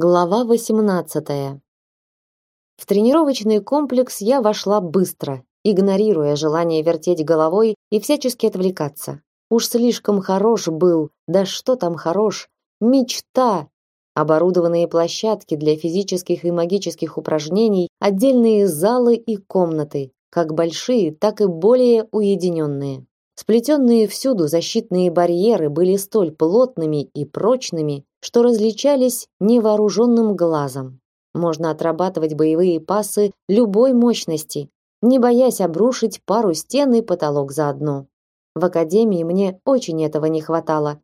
Глава 18. В тренировочный комплекс я вошла быстро, игнорируя желание вертеть головой и всячески отвлекаться. Уж слишком хорош был, да что там хорош, мечта. Оборудованные площадки для физических и магических упражнений, отдельные залы и комнаты, как большие, так и более уединенные. Сплетенные всюду защитные барьеры были столь плотными и прочными, что различались невооруженным глазом. Можно отрабатывать боевые пасы любой мощности, не боясь обрушить пару стен и потолок заодно. В академии мне очень этого не хватало.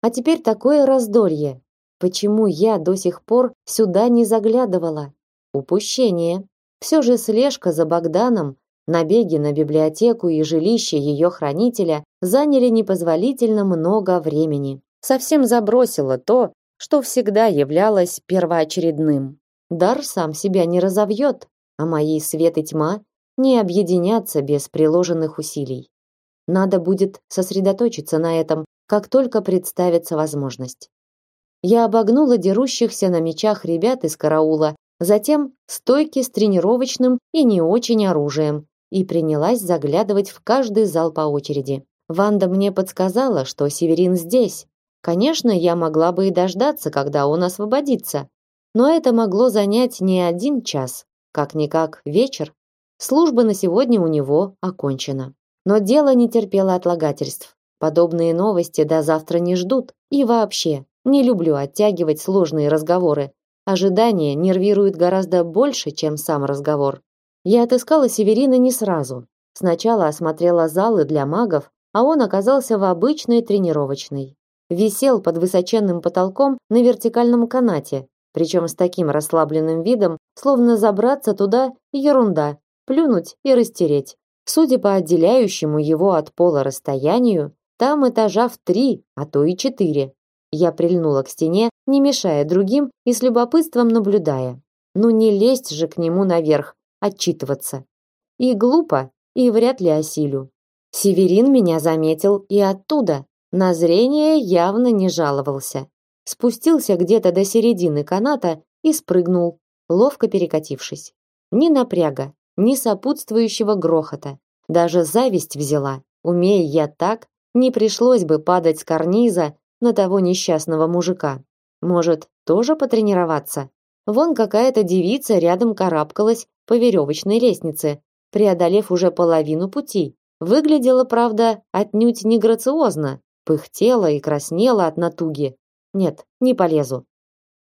А теперь такое раздолье. Почему я до сих пор сюда не заглядывала? Упущение. Все же слежка за Богданом, набеги на библиотеку и жилище ее хранителя заняли непозволительно много времени совсем забросила то, что всегда являлось первоочередным. Дар сам себя не разовьет, а мои свет и тьма не объединятся без приложенных усилий. Надо будет сосредоточиться на этом, как только представится возможность. Я обогнула дерущихся на мечах ребят из караула, затем стойки с тренировочным и не очень оружием и принялась заглядывать в каждый зал по очереди. Ванда мне подсказала, что Северин здесь, Конечно, я могла бы и дождаться, когда он освободится, но это могло занять не один час, как-никак вечер. Служба на сегодня у него окончена. Но дело не терпело отлагательств. Подобные новости до завтра не ждут. И вообще, не люблю оттягивать сложные разговоры. Ожидание нервирует гораздо больше, чем сам разговор. Я отыскала Северина не сразу. Сначала осмотрела залы для магов, а он оказался в обычной тренировочной висел под высоченным потолком на вертикальном канате, причем с таким расслабленным видом, словно забраться туда ерунда, плюнуть и растереть. Судя по отделяющему его от пола расстоянию, там этажа в три, а то и четыре. Я прильнула к стене, не мешая другим и с любопытством наблюдая. Ну не лезть же к нему наверх, отчитываться. И глупо, и вряд ли осилю. Северин меня заметил и оттуда, на зрение явно не жаловался. Спустился где-то до середины каната и спрыгнул, ловко перекатившись. Ни напряга, ни сопутствующего грохота. Даже зависть взяла. Умея я так, не пришлось бы падать с карниза на того несчастного мужика. Может, тоже потренироваться? Вон какая-то девица рядом карабкалась по веревочной лестнице, преодолев уже половину пути. Выглядела, правда, отнюдь не грациозно, пыхтела и краснела от натуги. Нет, не полезу.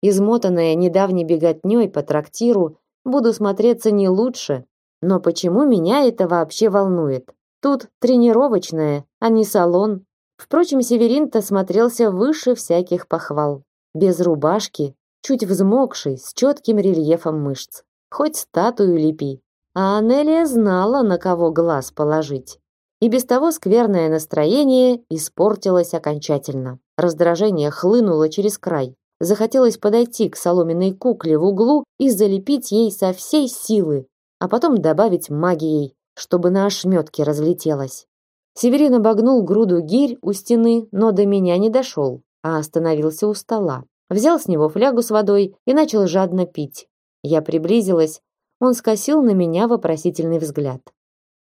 Измотанная недавней беготней по трактиру, буду смотреться не лучше. Но почему меня это вообще волнует? Тут тренировочная, а не салон. Впрочем, Северин-то смотрелся выше всяких похвал. Без рубашки, чуть взмокший, с четким рельефом мышц. Хоть статую лепи. А Анелия знала, на кого глаз положить. И без того скверное настроение испортилось окончательно. Раздражение хлынуло через край. Захотелось подойти к соломенной кукле в углу и залепить ей со всей силы, а потом добавить магией, чтобы на ошметке разлетелась. Северин обогнул груду гирь у стены, но до меня не дошел, а остановился у стола. Взял с него флягу с водой и начал жадно пить. Я приблизилась, он скосил на меня вопросительный взгляд.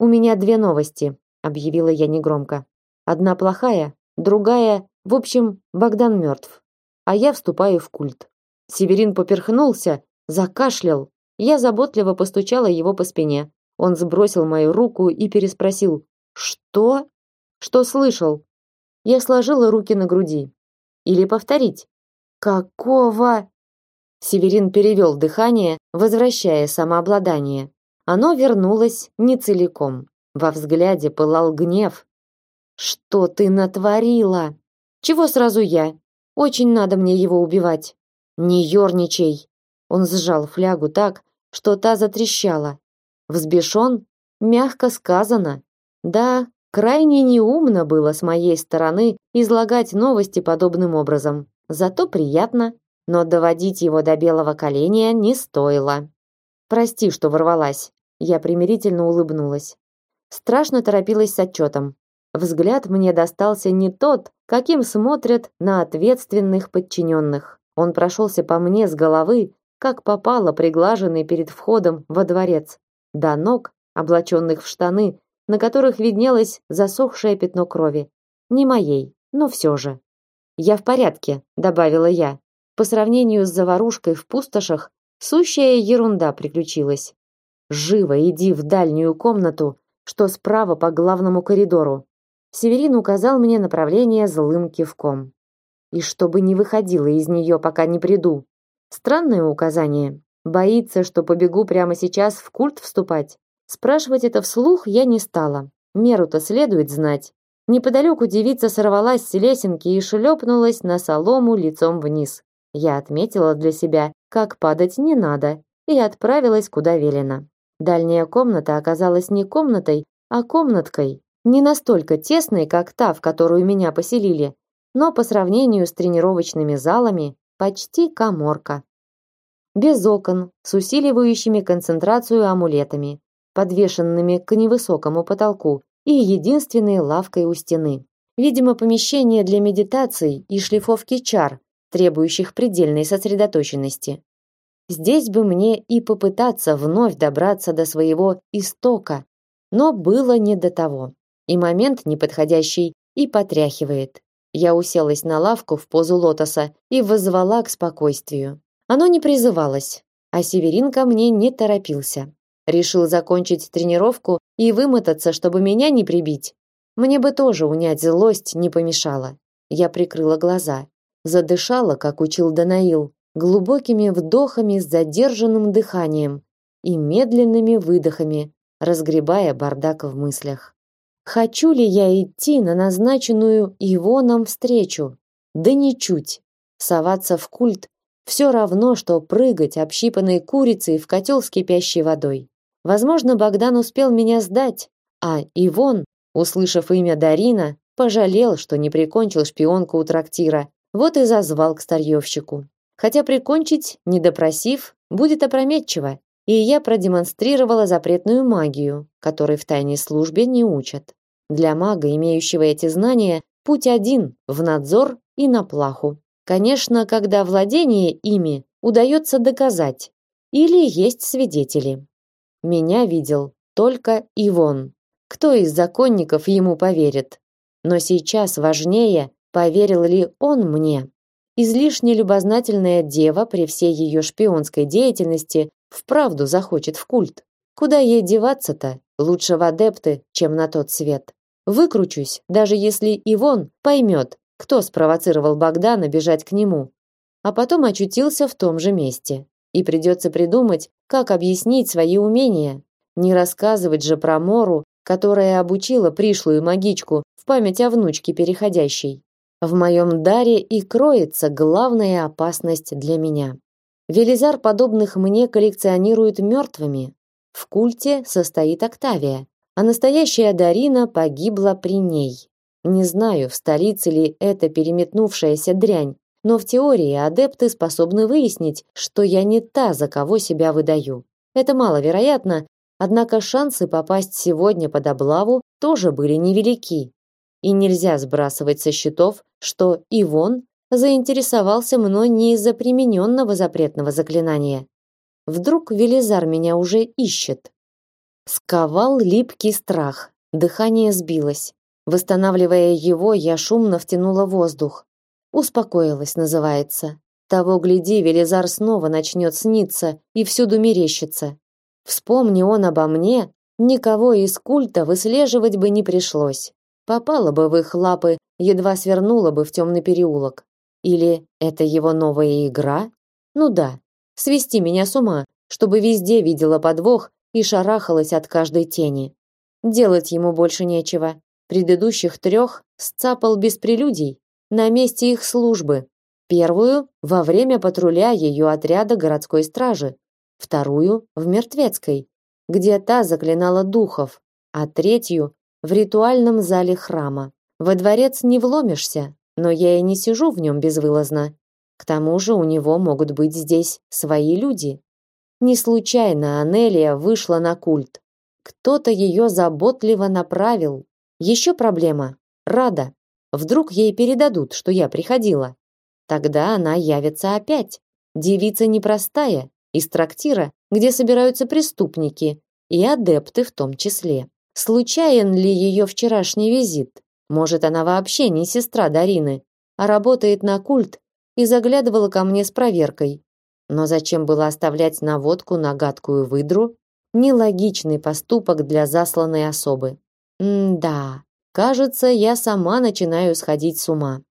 «У меня две новости», объявила я негромко. Одна плохая, другая, в общем, Богдан мертв, а я вступаю в культ. Северин поперхнулся, закашлял. Я заботливо постучала его по спине. Он сбросил мою руку и переспросил: "Что? Что слышал?" Я сложила руки на груди. Или повторить? Какого? Северин перевел дыхание, возвращая самообладание. Оно вернулось не целиком. Во взгляде пылал гнев. Что ты натворила? Чего сразу я? Очень надо мне его убивать. Не ерничай. Он сжал флягу так, что та затрещала. Взбешен? Мягко сказано. Да, крайне неумно было с моей стороны излагать новости подобным образом. Зато приятно, но доводить его до белого коленя не стоило. Прости, что ворвалась. Я примирительно улыбнулась страшно торопилась с отчетом. Взгляд мне достался не тот, каким смотрят на ответственных подчиненных. Он прошелся по мне с головы, как попало приглаженный перед входом во дворец, до ног, облаченных в штаны, на которых виднелось засохшее пятно крови. Не моей, но все же. «Я в порядке», — добавила я. По сравнению с заварушкой в пустошах, сущая ерунда приключилась. «Живо иди в дальнюю комнату, что справа по главному коридору». Северин указал мне направление злым кивком. «И чтобы не выходила из нее, пока не приду». Странное указание. Боится, что побегу прямо сейчас в культ вступать. Спрашивать это вслух я не стала. Меру-то следует знать. Неподалеку девица сорвалась с лесенки и шлепнулась на солому лицом вниз. Я отметила для себя, как падать не надо, и отправилась куда велено. Дальняя комната оказалась не комнатой, а комнаткой. Не настолько тесной, как та, в которую меня поселили, но по сравнению с тренировочными залами почти каморка. Без окон, с усиливающими концентрацию амулетами, подвешенными к невысокому потолку и единственной лавкой у стены. Видимо, помещение для медитаций и шлифовки чар, требующих предельной сосредоточенности. Здесь бы мне и попытаться вновь добраться до своего истока, но было не до того. И момент неподходящий, и потряхивает. Я уселась на лавку в позу лотоса и воззвала к спокойствию. Оно не призывалось, а Северин ко мне не торопился. Решил закончить тренировку и вымотаться, чтобы меня не прибить. Мне бы тоже унять злость не помешало. Я прикрыла глаза, задышала, как учил Данаил, глубокими вдохами с задержанным дыханием и медленными выдохами, разгребая бардак в мыслях. Хочу ли я идти на назначенную Ивоном встречу? Да ничуть. Соваться в культ все равно, что прыгать общипанной курицей в котел с кипящей водой. Возможно, Богдан успел меня сдать, а Ивон, услышав имя Дарина, пожалел, что не прикончил шпионку у трактира. Вот и зазвал к старьевщику. Хотя прикончить, не допросив, будет опрометчиво, и я продемонстрировала запретную магию, которой в тайной службе не учат. Для мага, имеющего эти знания, путь один в надзор и на плаху. Конечно, когда владение ими удается доказать или есть свидетели. Меня видел только Ивон. Кто из законников ему поверит? Но сейчас важнее, поверил ли он мне. Излишне любознательная дева при всей ее шпионской деятельности вправду захочет в культ. Куда ей деваться-то? Лучше в адепты, чем на тот свет. Выкручусь, даже если Ивон поймет, кто спровоцировал Богдана бежать к нему. А потом очутился в том же месте и придется придумать, как объяснить свои умения. Не рассказывать же про Мору, которая обучила пришлую магичку в память о внучке переходящей. В моем даре и кроется главная опасность для меня. Велизар подобных мне коллекционирует мертвыми. В культе состоит Октавия, а настоящая Дарина погибла при ней. Не знаю, в столице ли эта переметнувшаяся дрянь, но в теории адепты способны выяснить, что я не та, за кого себя выдаю. Это маловероятно, однако шансы попасть сегодня под облаву тоже были невелики. И нельзя сбрасывать со счетов, что Ивон заинтересовался мной не из-за примененного запретного заклинания. Вдруг Велизар меня уже ищет. Сковал липкий страх, дыхание сбилось. Восстанавливая его, я шумно втянула воздух. Успокоилась, называется. Того гляди, Велизар снова начнет сниться и всюду мерещиться. Вспомни он обо мне, никого из культа выслеживать бы не пришлось. Попала бы в их лапы, едва свернула бы в темный переулок. Или это его новая игра? Ну да, свести меня с ума, чтобы везде видела подвох и шарахалась от каждой тени. Делать ему больше нечего. Предыдущих трех сцапал без прелюдий, на месте их службы. Первую во время патруля ее отряда городской стражи, вторую в Мертвецкой, где та заклинала духов, а третью в ритуальном зале храма. Во дворец не вломишься, но я и не сижу в нем безвылазно. К тому же у него могут быть здесь свои люди. Не случайно Анелия вышла на культ. Кто-то ее заботливо направил. Еще проблема. Рада. Вдруг ей передадут, что я приходила. Тогда она явится опять. Девица непростая, из трактира, где собираются преступники, и адепты в том числе. Случайен ли ее вчерашний визит? Может, она вообще не сестра Дарины, а работает на культ и заглядывала ко мне с проверкой. Но зачем было оставлять наводку на гадкую выдру? Нелогичный поступок для засланной особы. М-да, кажется, я сама начинаю сходить с ума.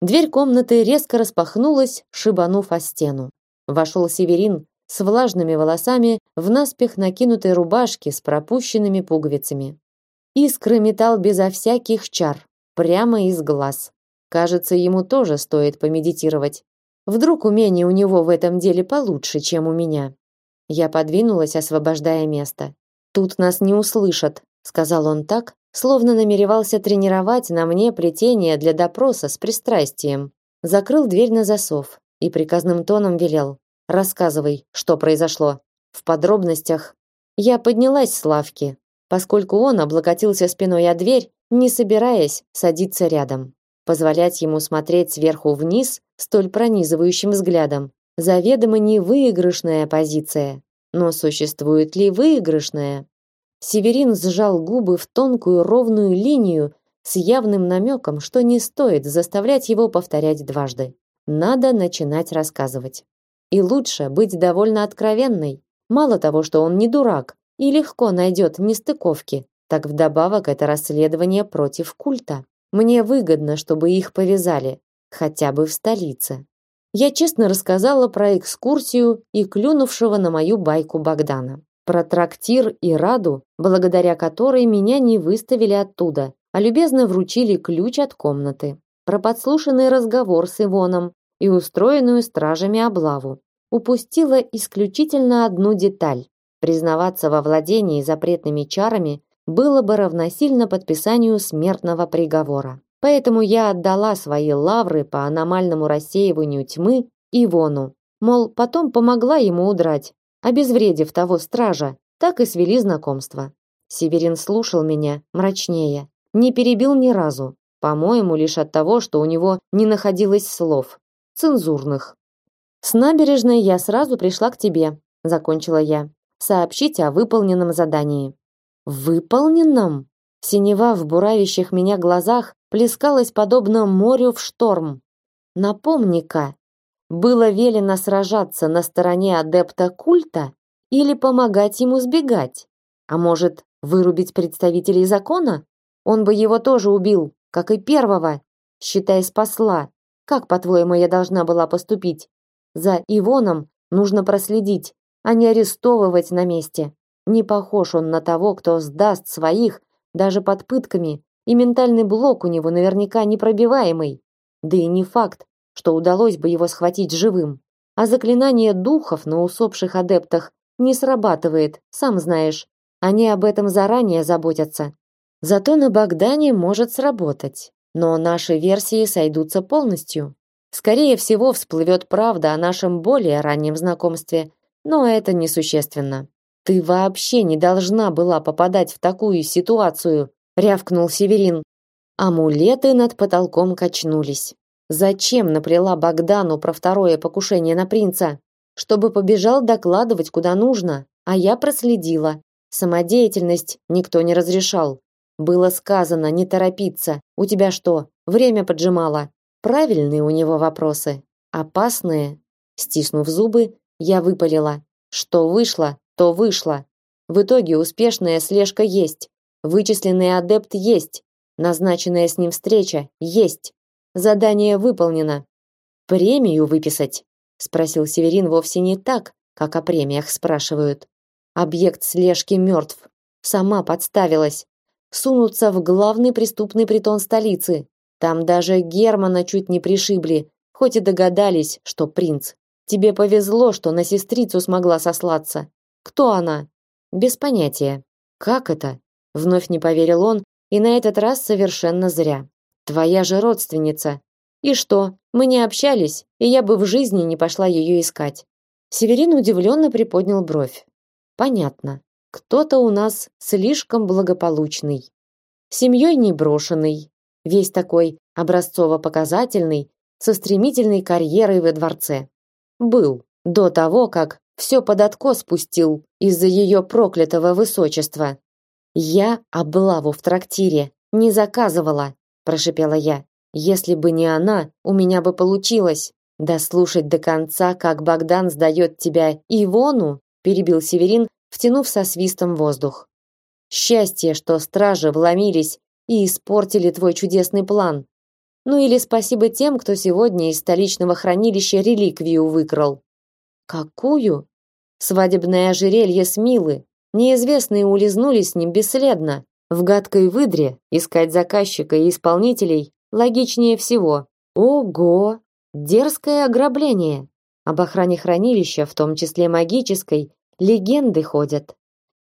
Дверь комнаты резко распахнулась, шибанув о стену. Вошел Северин с влажными волосами в наспех накинутой рубашке с пропущенными пуговицами. Искры метал безо всяких чар, прямо из глаз. Кажется, ему тоже стоит помедитировать. Вдруг умение у него в этом деле получше, чем у меня. Я подвинулась, освобождая место. Тут нас не услышат, сказал он так, словно намеревался тренировать на мне плетение для допроса с пристрастием. Закрыл дверь на засов и приказным тоном велел: "Рассказывай, что произошло в подробностях". Я поднялась с лавки, поскольку он облокотился спиной о дверь, не собираясь садиться рядом. Позволять ему смотреть сверху вниз столь пронизывающим взглядом заведомо невыигрышная позиция. Но существует ли выигрышная? Северин сжал губы в тонкую ровную линию с явным намеком, что не стоит заставлять его повторять дважды. Надо начинать рассказывать. И лучше быть довольно откровенной. Мало того, что он не дурак и легко найдет нестыковки, так вдобавок это расследование против культа. Мне выгодно, чтобы их повязали, хотя бы в столице. Я честно рассказала про экскурсию и клюнувшего на мою байку Богдана. Про трактир и Раду, благодаря которой меня не выставили оттуда, а любезно вручили ключ от комнаты. Про подслушанный разговор с Ивоном и устроенную стражами облаву. Упустила исключительно одну деталь. Признаваться во владении запретными чарами было бы равносильно подписанию смертного приговора. Поэтому я отдала свои лавры по аномальному рассеиванию тьмы Ивону. Мол, потом помогла ему удрать, обезвредив того стража, так и свели знакомство. Северин слушал меня мрачнее, не перебил ни разу, по-моему, лишь от того, что у него не находилось слов цензурных. С набережной я сразу пришла к тебе, закончила я. Сообщить о выполненном задании. Выполненном? Синева в буравящих меня глазах плескалась подобно морю в шторм. Напомни-ка, было велено сражаться на стороне адепта культа или помогать ему сбегать? А может, вырубить представителей закона? Он бы его тоже убил, как и первого, считай спасла. Как, по-твоему, я должна была поступить? За Ивоном нужно проследить, а не арестовывать на месте. Не похож он на того, кто сдаст своих даже под пытками, и ментальный блок у него наверняка непробиваемый. Да и не факт, что удалось бы его схватить живым. А заклинание духов на усопших адептах не срабатывает, сам знаешь. Они об этом заранее заботятся. Зато на Богдане может сработать. Но наши версии сойдутся полностью. Скорее всего, всплывет правда о нашем более раннем знакомстве, но это несущественно. Ты вообще не должна была попадать в такую ситуацию, рявкнул Северин. Амулеты над потолком качнулись. Зачем наплела Богдану про второе покушение на принца? Чтобы побежал докладывать куда нужно, а я проследила. Самодеятельность никто не разрешал. Было сказано не торопиться. У тебя что, время поджимало? Правильные у него вопросы, опасные. Стиснув зубы, я выпалила: "Что вышло? то вышло. В итоге успешная слежка есть, вычисленный адепт есть, назначенная с ним встреча есть. Задание выполнено. Премию выписать? спросил Северин вовсе не так, как о премиях спрашивают. Объект слежки мертв. Сама подставилась. Сунуться в главный преступный притон столицы. Там даже Германа чуть не пришибли, хоть и догадались, что принц. Тебе повезло, что на сестрицу смогла сослаться. Кто она? Без понятия. Как это? Вновь не поверил он, и на этот раз совершенно зря. Твоя же родственница. И что? Мы не общались, и я бы в жизни не пошла ее искать. Северин удивленно приподнял бровь. Понятно. Кто-то у нас слишком благополучный. Семьей не брошенный, весь такой образцово-показательный со стремительной карьерой во дворце. Был до того, как все под откос спустил из-за ее проклятого высочества. Я облаву в трактире не заказывала, прошипела я. Если бы не она, у меня бы получилось. Дослушать до конца, как Богдан сдает тебя Ивону, перебил Северин, втянув со свистом воздух. Счастье, что стражи вломились и испортили твой чудесный план. Ну или спасибо тем, кто сегодня из столичного хранилища реликвию выкрал. Какую? Свадебное ожерелье с Милы. Неизвестные улизнули с ним бесследно. В гадкой выдре искать заказчика и исполнителей логичнее всего. Ого! Дерзкое ограбление. Об охране хранилища, в том числе магической, легенды ходят.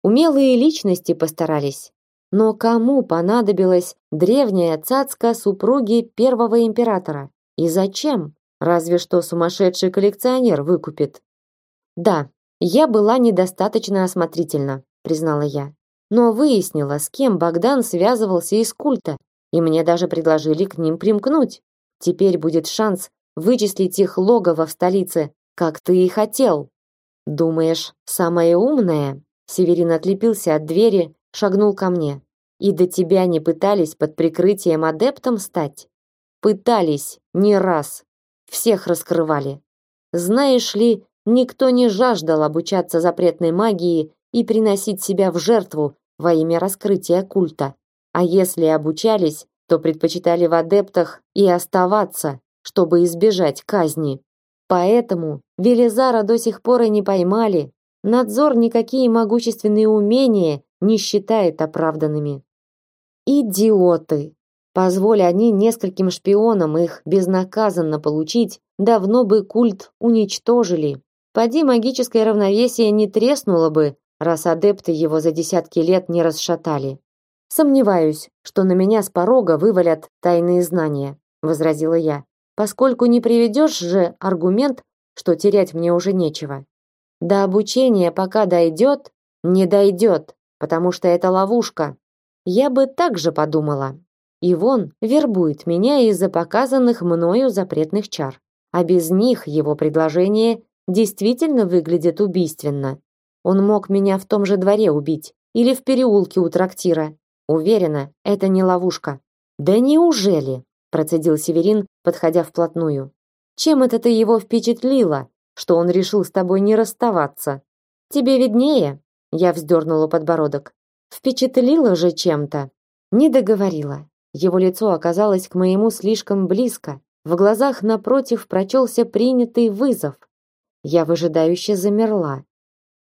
Умелые личности постарались. Но кому понадобилась древняя цацка супруги первого императора? И зачем? Разве что сумасшедший коллекционер выкупит. Да, я была недостаточно осмотрительна, признала я. Но выяснила, с кем Богдан связывался из культа, и мне даже предложили к ним примкнуть. Теперь будет шанс вычислить их логово в столице, как ты и хотел. Думаешь, самое умное? Северин отлепился от двери, шагнул ко мне. И до тебя не пытались под прикрытием адептом стать? Пытались, не раз. Всех раскрывали. Знаешь ли, никто не жаждал обучаться запретной магии и приносить себя в жертву во имя раскрытия культа. А если обучались, то предпочитали в адептах и оставаться, чтобы избежать казни. Поэтому Велизара до сих пор и не поймали. Надзор никакие могущественные умения не считает оправданными. Идиоты! Позволь они нескольким шпионам их безнаказанно получить, давно бы культ уничтожили. Поди магическое равновесие не треснуло бы, раз адепты его за десятки лет не расшатали. Сомневаюсь, что на меня с порога вывалят тайные знания, возразила я, поскольку не приведешь же аргумент, что терять мне уже нечего. До обучения пока дойдет, не дойдет, потому что это ловушка. Я бы так же подумала. Вон вербует меня из-за показанных мною запретных чар. А без них его предложение действительно выглядит убийственно. Он мог меня в том же дворе убить или в переулке у трактира, Уверена, это не ловушка. Да неужели? Процедил Северин, подходя вплотную. Чем это ты его впечатлила, что он решил с тобой не расставаться? Тебе виднее, я вздернула подбородок. Впечатлила же чем-то. Не договорила. Его лицо оказалось к моему слишком близко. В глазах напротив прочелся принятый вызов. Я выжидающе замерла.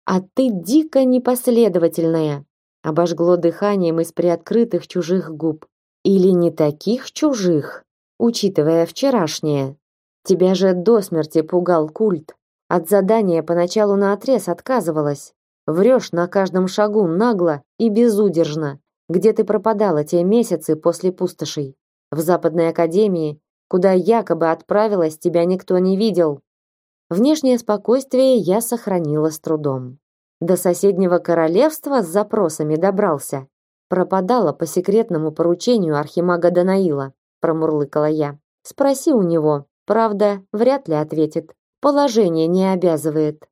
А ты дико непоследовательная, обожгло дыханием из приоткрытых чужих губ. Или не таких чужих, учитывая вчерашнее. Тебя же до смерти пугал культ. От задания поначалу наотрез отказывалась. Врешь на каждом шагу нагло и безудержно. Где ты пропадала те месяцы после пустошей? В Западной академии, куда якобы отправилась, тебя никто не видел. Внешнее спокойствие я сохранила с трудом. До соседнего королевства с запросами добрался. Пропадала по секретному поручению архимага Данаила, промурлыкала я. Спроси у него. Правда, вряд ли ответит. Положение не обязывает.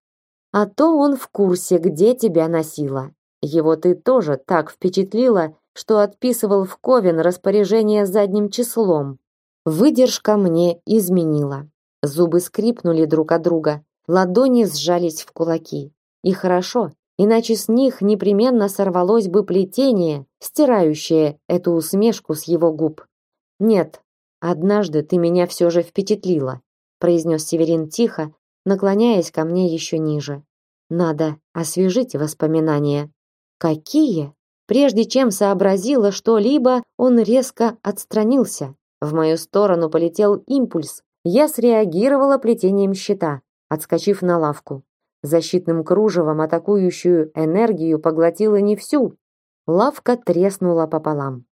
А то он в курсе, где тебя носила. Его ты тоже так впечатлила, что отписывал в Ковен распоряжение задним числом. Выдержка мне изменила. Зубы скрипнули друг от друга, ладони сжались в кулаки. И хорошо, иначе с них непременно сорвалось бы плетение, стирающее эту усмешку с его губ. Нет, однажды ты меня все же впечатлила, произнес Северин тихо, наклоняясь ко мне еще ниже. Надо освежить воспоминания. Какие? Прежде чем сообразила что-либо, он резко отстранился. В мою сторону полетел импульс. Я среагировала плетением щита, отскочив на лавку. Защитным кружевом атакующую энергию поглотила не всю. Лавка треснула пополам.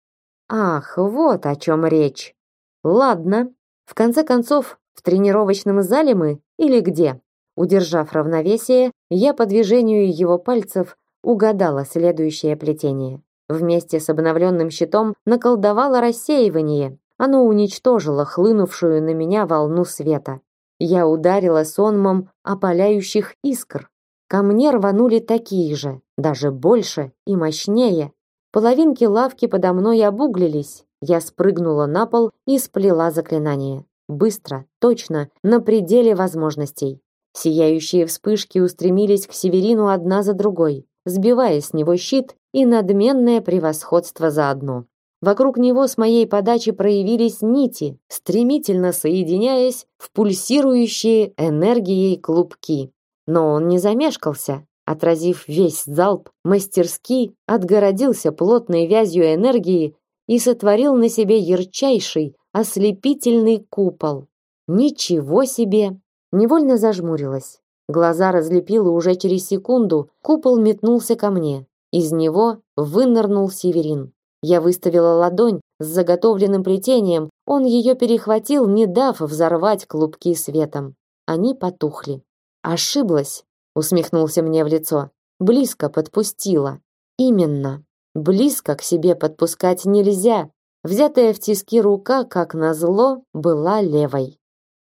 Ах, вот о чем речь. Ладно. В конце концов, в тренировочном зале мы или где? Удержав равновесие, я по движению его пальцев угадала следующее плетение. Вместе с обновленным щитом наколдовала рассеивание. оно уничтожило хлынувшую на меня волну света. Я ударила сонмом опаляющих искр. Ко мне рванули такие же, даже больше и мощнее. Половинки лавки подо мной обуглились. Я спрыгнула на пол и сплела заклинание. Быстро, точно, на пределе возможностей. Сияющие вспышки устремились к Северину одна за другой, сбивая с него щит и надменное превосходство заодно. Вокруг него с моей подачи проявились нити, стремительно соединяясь в пульсирующие энергией клубки. Но он не замешкался, отразив весь залп, мастерски отгородился плотной вязью энергии и сотворил на себе ярчайший, ослепительный купол. Ничего себе! Невольно зажмурилась. Глаза разлепила уже через секунду, купол метнулся ко мне. Из него вынырнул Северин. Я выставила ладонь с заготовленным плетением, он ее перехватил, не дав взорвать клубки светом. Они потухли. Ошиблась, усмехнулся мне в лицо. Близко подпустила. Именно. Близко к себе подпускать нельзя. Взятая в тиски рука, как назло, была левой.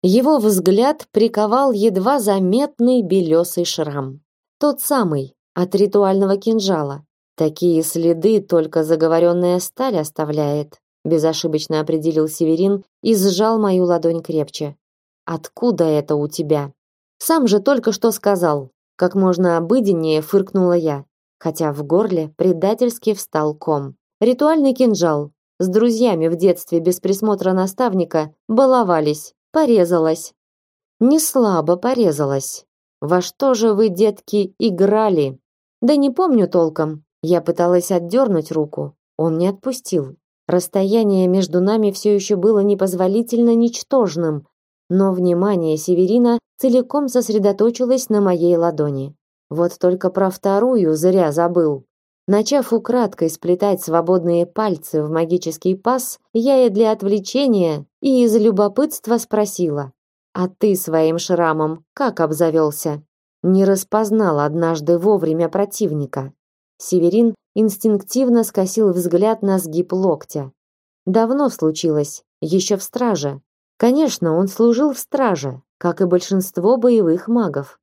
Его взгляд приковал едва заметный белесый шрам. Тот самый, от ритуального кинжала. Такие следы только заговоренная сталь оставляет, безошибочно определил Северин и сжал мою ладонь крепче. Откуда это у тебя? Сам же только что сказал. Как можно обыденнее фыркнула я, хотя в горле предательски встал ком. Ритуальный кинжал. С друзьями в детстве без присмотра наставника баловались. Порезалась. Не слабо порезалась. Во что же вы, детки, играли? Да не помню толком. Я пыталась отдернуть руку. Он не отпустил. Расстояние между нами все еще было непозволительно ничтожным, но внимание Северина целиком сосредоточилось на моей ладони. Вот только про вторую зря забыл. Начав украдкой сплетать свободные пальцы в магический паз, я и для отвлечения, и из любопытства спросила: "А ты своим шрамом как обзавелся?» Не распознал однажды вовремя противника. Северин инстинктивно скосил взгляд на сгиб локтя. Давно случилось, еще в страже, Конечно, он служил в страже, как и большинство боевых магов.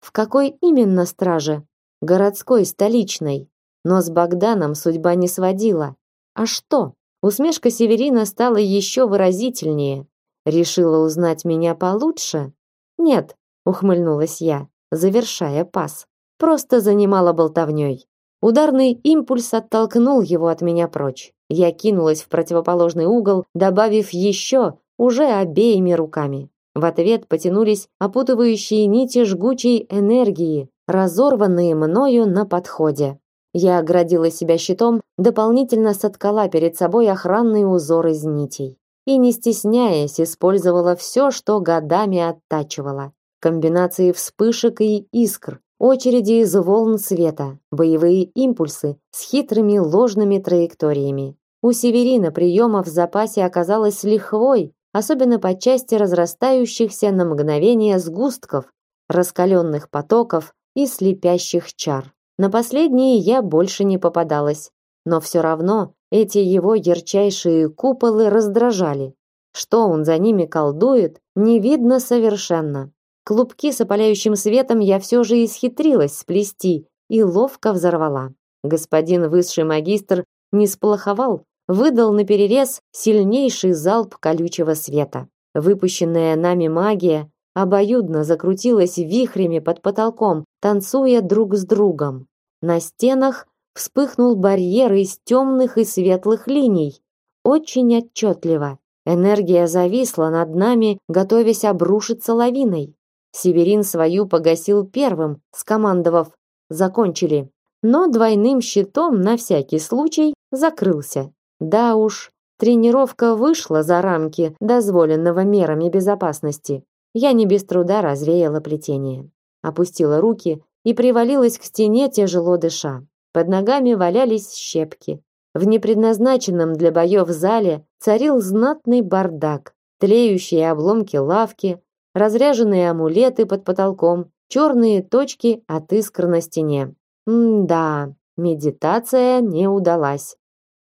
В какой именно страже? Городской, столичной. Но с Богданом судьба не сводила. А что? Усмешка Северина стала еще выразительнее. Решила узнать меня получше? Нет, ухмыльнулась я, завершая пас. Просто занимала болтовней. Ударный импульс оттолкнул его от меня прочь. Я кинулась в противоположный угол, добавив еще уже обеими руками. В ответ потянулись опутывающие нити жгучей энергии, разорванные мною на подходе. Я оградила себя щитом, дополнительно соткала перед собой охранный узор из нитей. И не стесняясь, использовала все, что годами оттачивала. Комбинации вспышек и искр, очереди из волн света, боевые импульсы с хитрыми ложными траекториями. У Северина приема в запасе оказалось лихвой, особенно по части разрастающихся на мгновение сгустков, раскаленных потоков и слепящих чар. На последние я больше не попадалась, но все равно эти его ярчайшие куполы раздражали. Что он за ними колдует, не видно совершенно. Клубки с опаляющим светом я все же исхитрилась сплести и ловко взорвала. Господин высший магистр не сплоховал, выдал на перерез сильнейший залп колючего света. Выпущенная нами магия обоюдно закрутилась вихрями под потолком, танцуя друг с другом. На стенах вспыхнул барьер из темных и светлых линий. Очень отчетливо. Энергия зависла над нами, готовясь обрушиться лавиной. Северин свою погасил первым, скомандовав «закончили». Но двойным щитом на всякий случай закрылся. Да уж, тренировка вышла за рамки дозволенного мерами безопасности. Я не без труда развеяла плетение. Опустила руки и привалилась к стене, тяжело дыша. Под ногами валялись щепки. В непредназначенном для боев зале царил знатный бардак. Тлеющие обломки лавки, разряженные амулеты под потолком, черные точки от искр на стене. М-да, медитация не удалась.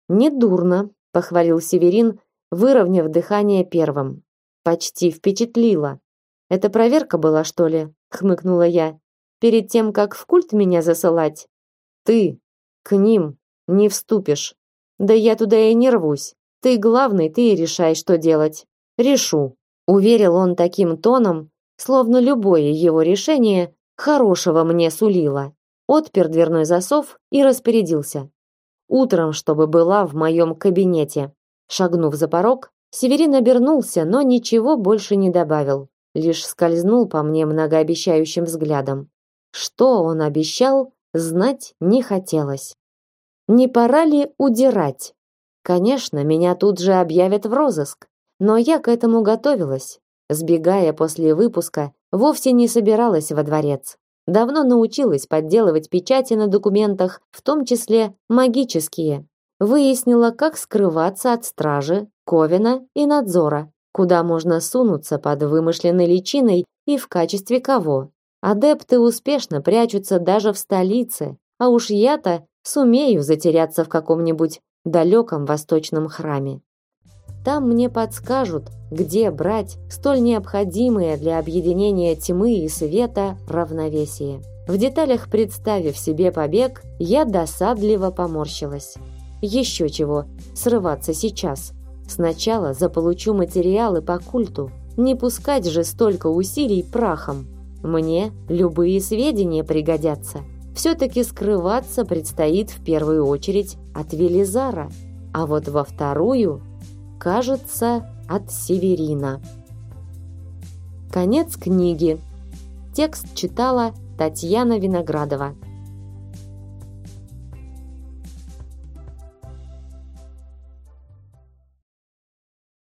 Недурно, похвалил Северин, выровняв дыхание первым. Почти впечатлила. Это проверка была, что ли? хмыкнула я. Перед тем, как в культ меня засылать. Ты к ним не вступишь. Да я туда и не рвусь. Ты главный, ты и решай, что делать. Решу, уверил он таким тоном, словно любое его решение хорошего мне сулило. Отпер дверной засов и распорядился: "Утром, чтобы была в моем кабинете". Шагнув за порог, Северин обернулся, но ничего больше не добавил, лишь скользнул по мне многообещающим взглядом. Что он обещал, знать не хотелось. Не пора ли удирать? Конечно, меня тут же объявят в розыск, но я к этому готовилась. Сбегая после выпуска, вовсе не собиралась во дворец. Давно научилась подделывать печати на документах, в том числе магические. Выяснила, как скрываться от стражи, ковена и надзора, куда можно сунуться под вымышленной личиной и в качестве кого. Адепты успешно прячутся даже в столице, а уж я-то сумею затеряться в каком-нибудь далеком восточном храме. Там мне подскажут, где брать столь необходимое для объединения тьмы и света равновесие. В деталях представив себе побег, я досадливо поморщилась. Еще чего, срываться сейчас. Сначала заполучу материалы по культу. Не пускать же столько усилий прахом. Мне любые сведения пригодятся. Все-таки скрываться предстоит в первую очередь от Велизара, а вот во вторую, кажется, от Северина. Конец книги. Текст читала Татьяна Виноградова.